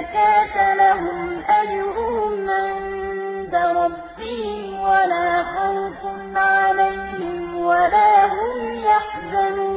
الزَّكَاةَ لَهُمْ أَجْرُهُمْ عِندَ رَبِّهِمْ وَلَا خَوْفٌ عَلَيْهِمْ وَلَا هُمْ يَحْزَنُونَ.